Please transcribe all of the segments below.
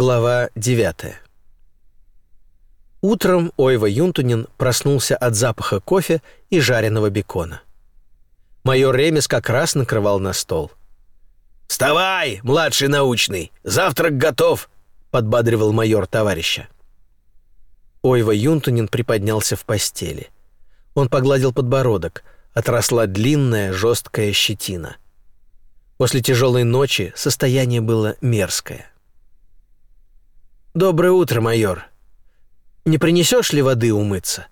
Глава 9. Утром Ойва Юнтунин проснулся от запаха кофе и жареного бекона. Майор Ремес как раз накрывал на стол. «Вставай, младший научный! Завтрак готов!» — подбадривал майор товарища. Ойва Юнтунин приподнялся в постели. Он погладил подбородок, отросла длинная жесткая щетина. После тяжелой ночи состояние было мерзкое. «Доброе утро, майор. Не принесешь ли воды умыться?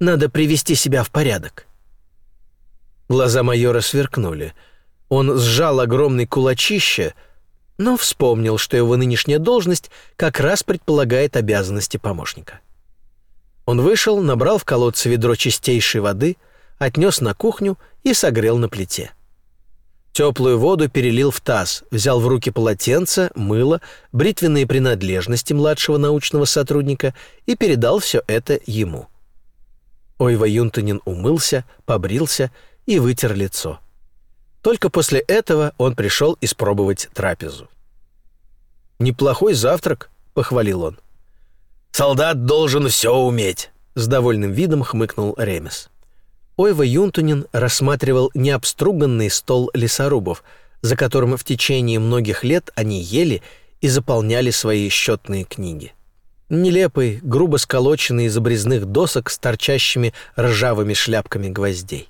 Надо привести себя в порядок». Глаза майора сверкнули. Он сжал огромный кулачище, но вспомнил, что его нынешняя должность как раз предполагает обязанности помощника. Он вышел, набрал в колодце ведро чистейшей воды, отнес на кухню и согрел на плите. Теплую воду перелил в таз, взял в руки полотенце, мыло, бритвенные принадлежности младшего научного сотрудника и передал все это ему. Ойва Юнтонин умылся, побрился и вытер лицо. Только после этого он пришел испробовать трапезу. «Неплохой завтрак», — похвалил он. «Солдат должен все уметь», — с довольным видом хмыкнул Ремес. Ойва Юнтунин рассматривал необструганный стол лесорубов, за которым в течение многих лет они ели и заполняли свои счетные книги. Нелепый, грубо сколоченный из обрезных досок с торчащими ржавыми шляпками гвоздей.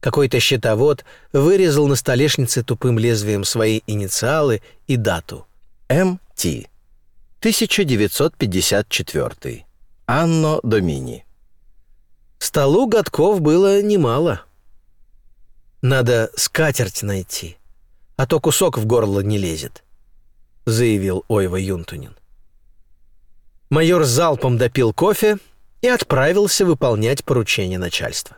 Какой-то счетовод вырезал на столешнице тупым лезвием свои инициалы и дату. М.Т. 1954. Анно Домини. Столу годков было немало. Надо скатерть найти, а то кусок в горло не лезет, заявил Ойва Юнтунин. Майор залпом допил кофе и отправился выполнять поручение начальства.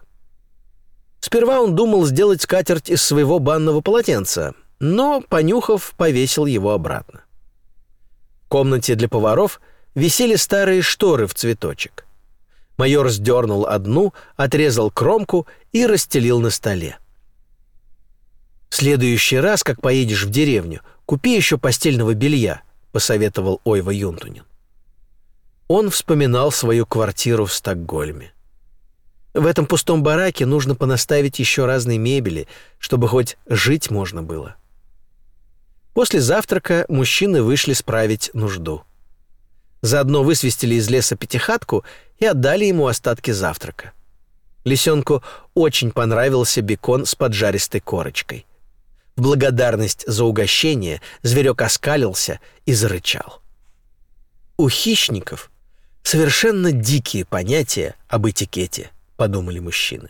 Сперва он думал сделать скатерть из своего банного полотенца, но, понюхав, повесил его обратно. В комнате для поваров висели старые шторы в цветочек. Майор сдернул одну, отрезал кромку и расстелил на столе. «В следующий раз, как поедешь в деревню, купи еще постельного белья», — посоветовал Ойва Юнтунин. Он вспоминал свою квартиру в Стокгольме. В этом пустом бараке нужно понаставить еще разные мебели, чтобы хоть жить можно было. После завтрака мужчины вышли справить нужду. Заодно высвистили из леса пятихатку и отдали ему остатки завтрака. Лисенку очень понравился бекон с поджаристой корочкой. В благодарность за угощение зверек оскалился и зарычал. У хищников совершенно дикие понятия об этикете, подумали мужчины.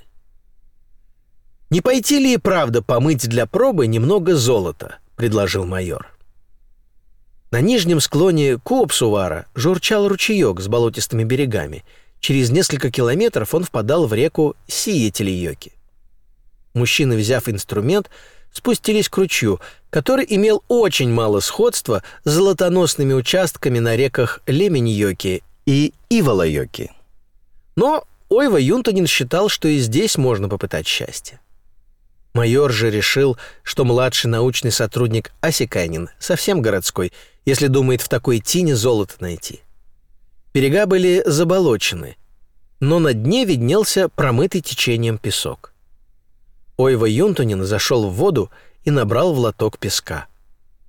Не пойти ли и правда помыть для пробы немного золота, предложил майор. На нижнем склоне Куопсувара журчал ручеек с болотистыми берегами. Через несколько километров он впадал в реку Сиетелиёки. Мужчины, взяв инструмент, спустились к ручью, который имел очень мало сходства с золотоносными участками на реках Леменьёки и Иволойоки. Но Ойва Юнтонин считал, что и здесь можно попытать счастье. Майор же решил, что младший научный сотрудник Асиканин, совсем городской, если думает в такой тине золото найти. Берега были заболочены, но на дне виднелся промытый течением песок. Ойва Юнтунин зашел в воду и набрал в лоток песка.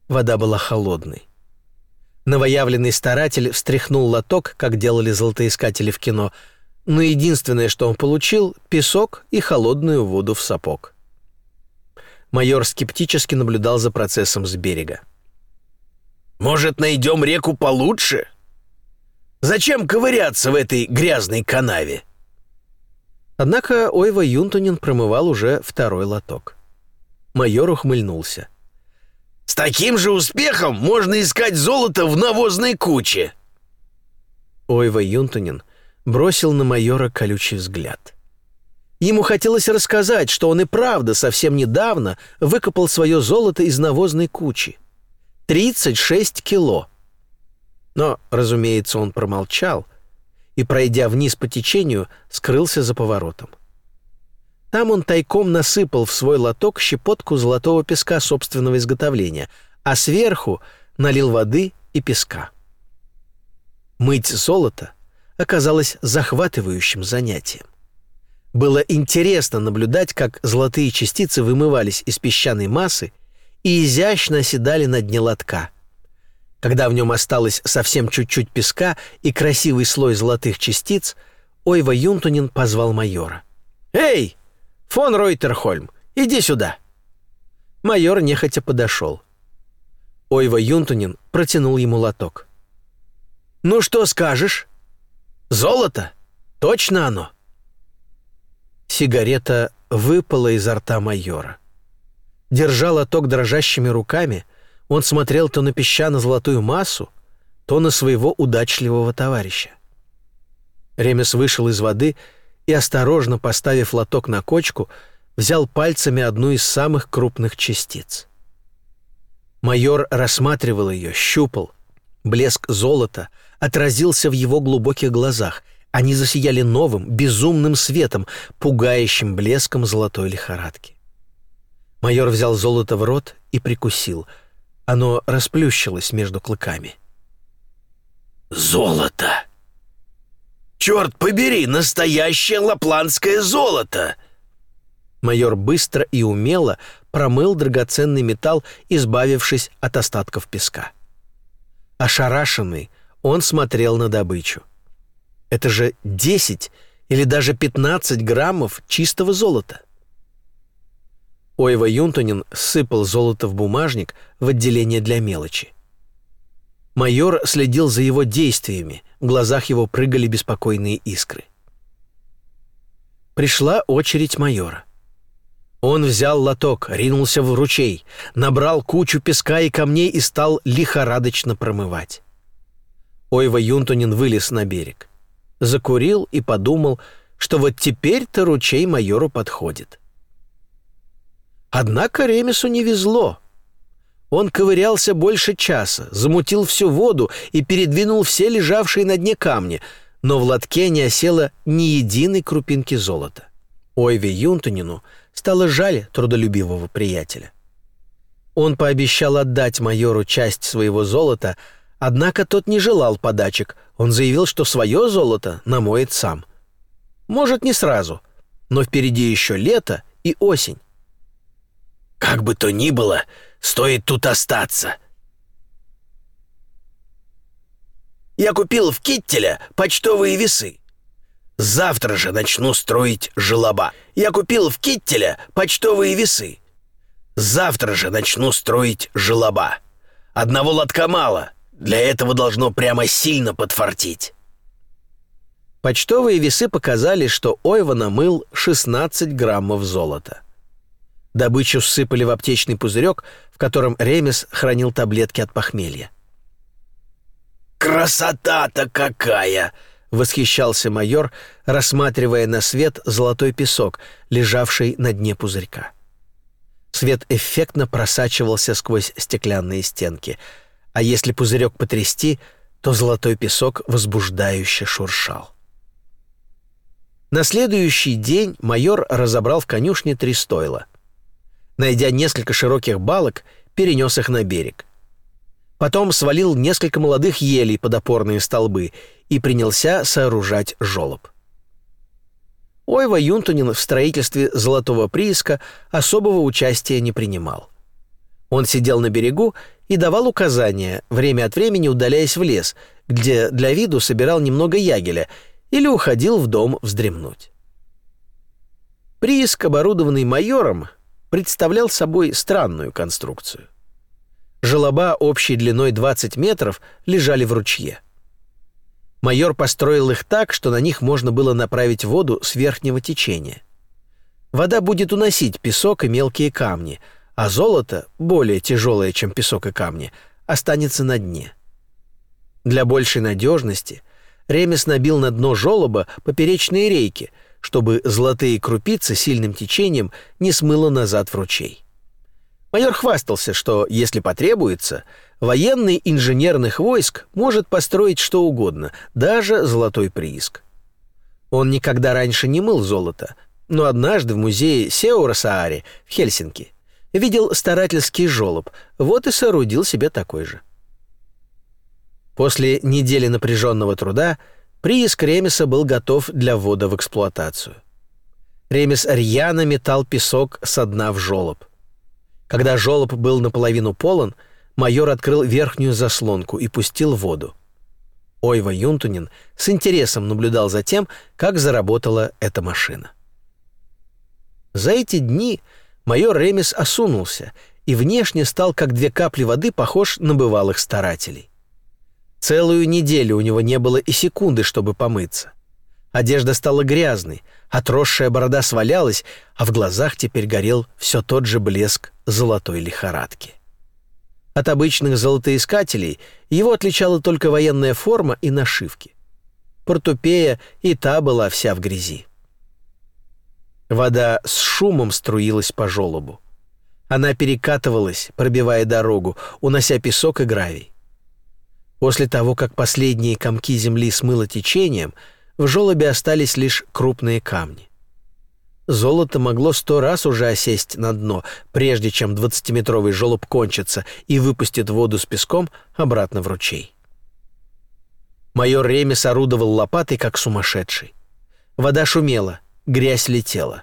Вода была холодной. Новоявленный старатель встряхнул лоток, как делали золотоискатели в кино, но единственное, что он получил — песок и холодную воду в сапог. Майор скептически наблюдал за процессом с берега. «Может, найдем реку получше? Зачем ковыряться в этой грязной канаве?» Однако Ойва Юнтунин промывал уже второй лоток. Майор ухмыльнулся. «С таким же успехом можно искать золото в навозной куче!» Ойва Юнтунин бросил на майора колючий взгляд. Ему хотелось рассказать, что он и правда совсем недавно выкопал свое золото из навозной кучи. 36 кило. Но, разумеется, он промолчал и, пройдя вниз по течению, скрылся за поворотом. Там он тайком насыпал в свой лоток щепотку золотого песка собственного изготовления, а сверху налил воды и песка. Мыть золото оказалось захватывающим занятием. Было интересно наблюдать, как золотые частицы вымывались из песчаной массы и изящно оседали на дне лотка. Когда в нем осталось совсем чуть-чуть песка и красивый слой золотых частиц, Ойва Юнтунин позвал майора. «Эй, фон Ройтерхольм, иди сюда!» Майор нехотя подошел. Ойва Юнтунин протянул ему лоток. «Ну что скажешь? Золото? Точно оно?» Сигарета выпала изо рта майора. Держа лоток дрожащими руками, он смотрел то на песчано-золотую массу, то на своего удачливого товарища. Ремес вышел из воды и, осторожно поставив лоток на кочку, взял пальцами одну из самых крупных частиц. Майор рассматривал ее, щупал. Блеск золота отразился в его глубоких глазах. Они засияли новым, безумным светом, пугающим блеском золотой лихорадки. Майор взял золото в рот и прикусил. Оно расплющилось между клыками. «Золото! Черт побери, настоящее лапландское золото!» Майор быстро и умело промыл драгоценный металл, избавившись от остатков песка. Ошарашенный, он смотрел на добычу. Это же 10 или даже 15 граммов чистого золота. Ойва Юнтонин сыпал золото в бумажник в отделение для мелочи. Майор следил за его действиями, в глазах его прыгали беспокойные искры. Пришла очередь майора. Он взял лоток, ринулся в ручей, набрал кучу песка и камней и стал лихорадочно промывать. Ойва Юнтонин вылез на берег. Закурил и подумал, что вот теперь-то ручей майору подходит. — Однако Ремесу не везло. Он ковырялся больше часа, замутил всю воду и передвинул все лежавшие на дне камни, но в лотке не осело ни единой крупинки золота. Ойве Юнтонину стало жаль трудолюбивого приятеля. Он пообещал отдать майору часть своего золота, однако тот не желал подачек. Он заявил, что свое золото намоет сам. Может, не сразу, но впереди еще лето и осень. Как бы то ни было, стоит тут остаться. Я купил в Киттеля почтовые весы. Завтра же начну строить желоба. Я купил в Киттеля почтовые весы. Завтра же начну строить желоба. Одного лотка мало. Для этого должно прямо сильно подфартить. Почтовые весы показали, что Ойва намыл 16 граммов золота. Добычу сыпали в аптечный пузырек, в котором Ремес хранил таблетки от похмелья. «Красота-то какая!» — восхищался майор, рассматривая на свет золотой песок, лежавший на дне пузырька. Свет эффектно просачивался сквозь стеклянные стенки, а если пузырек потрясти, то золотой песок возбуждающе шуршал. На следующий день майор разобрал в конюшне три стойла — найдя несколько широких балок, перенес их на берег. Потом свалил несколько молодых елей под опорные столбы и принялся сооружать жолоб. Ойва Юнтунин в строительстве золотого прииска особого участия не принимал. Он сидел на берегу и давал указания, время от времени удаляясь в лес, где для виду собирал немного ягеля или уходил в дом вздремнуть. Прииск, оборудованный майором, представлял собой странную конструкцию. Желоба общей длиной 20 метров лежали в ручье. Майор построил их так, что на них можно было направить воду с верхнего течения. Вода будет уносить песок и мелкие камни, а золото, более тяжелое, чем песок и камни, останется на дне. Для большей надежности Ремес набил на дно желоба поперечные рейки — чтобы золотые крупицы сильным течением не смыло назад в ручей. Майор хвастался, что, если потребуется, военный инженерных войск может построить что угодно, даже золотой прииск. Он никогда раньше не мыл золото, но однажды в музее Сеура-Саари в Хельсинки видел старательский жолоб, вот и соорудил себе такой же. После недели напряженного труда прииск Ремеса был готов для ввода в эксплуатацию. Ремес рьяно метал песок со дна в жолоб. Когда жолоб был наполовину полон, майор открыл верхнюю заслонку и пустил воду. Ойва Юнтунин с интересом наблюдал за тем, как заработала эта машина. За эти дни майор Ремес осунулся и внешне стал, как две капли воды, похож на бывалых старателей. Целую неделю у него не было и секунды, чтобы помыться. Одежда стала грязной, отросшая борода свалялась, а в глазах теперь горел все тот же блеск золотой лихорадки. От обычных золотоискателей его отличала только военная форма и нашивки. Портупея и та была вся в грязи. Вода с шумом струилась по желобу. Она перекатывалась, пробивая дорогу, унося песок и гравий. После того, как последние комки земли смыло течением, в желобе остались лишь крупные камни. Золото могло сто раз уже осесть на дно, прежде чем двадцатиметровый желоб кончится и выпустит воду с песком обратно в ручей. Майор Ремес орудовал лопатой, как сумасшедший. Вода шумела, грязь летела.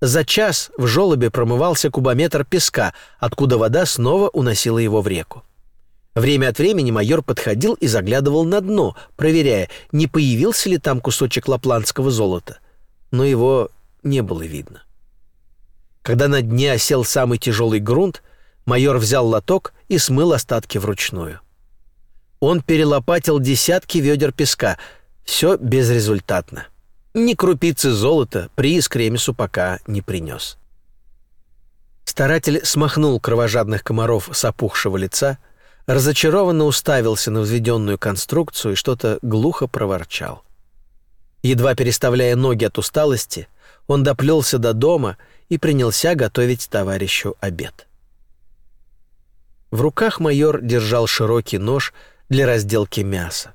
За час в желобе промывался кубометр песка, откуда вода снова уносила его в реку. Время от времени майор подходил и заглядывал на дно, проверяя, не появился ли там кусочек лапландского золота. Но его не было видно. Когда на дне осел самый тяжелый грунт, майор взял лоток и смыл остатки вручную. Он перелопатил десятки ведер песка, все безрезультатно. Ни крупицы золота приз Кремесу пока не принес. Старатель смахнул кровожадных комаров с опухшего лица — разочарованно уставился на взведенную конструкцию и что-то глухо проворчал. Едва переставляя ноги от усталости, он доплелся до дома и принялся готовить товарищу обед. В руках майор держал широкий нож для разделки мяса.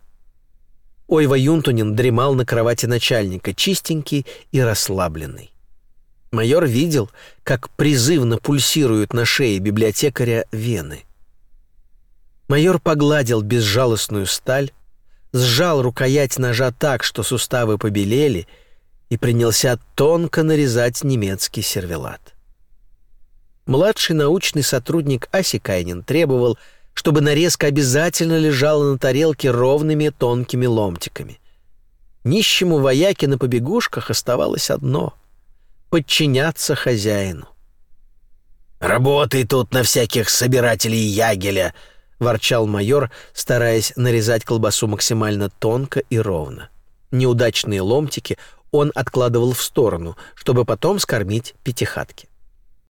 Ойва Юнтунин дремал на кровати начальника, чистенький и расслабленный. Майор видел, как призывно пульсируют на шее библиотекаря вены — Майор погладил безжалостную сталь, сжал рукоять ножа так, что суставы побелели, и принялся тонко нарезать немецкий сервелат. Младший научный сотрудник Асикайнин требовал, чтобы нарезка обязательно лежала на тарелке ровными тонкими ломтиками. Нищему вояке на побегушках оставалось одно — подчиняться хозяину. «Работай тут на всяких собирателей ягеля», ворчал майор, стараясь нарезать колбасу максимально тонко и ровно. Неудачные ломтики он откладывал в сторону, чтобы потом скормить пятихатки.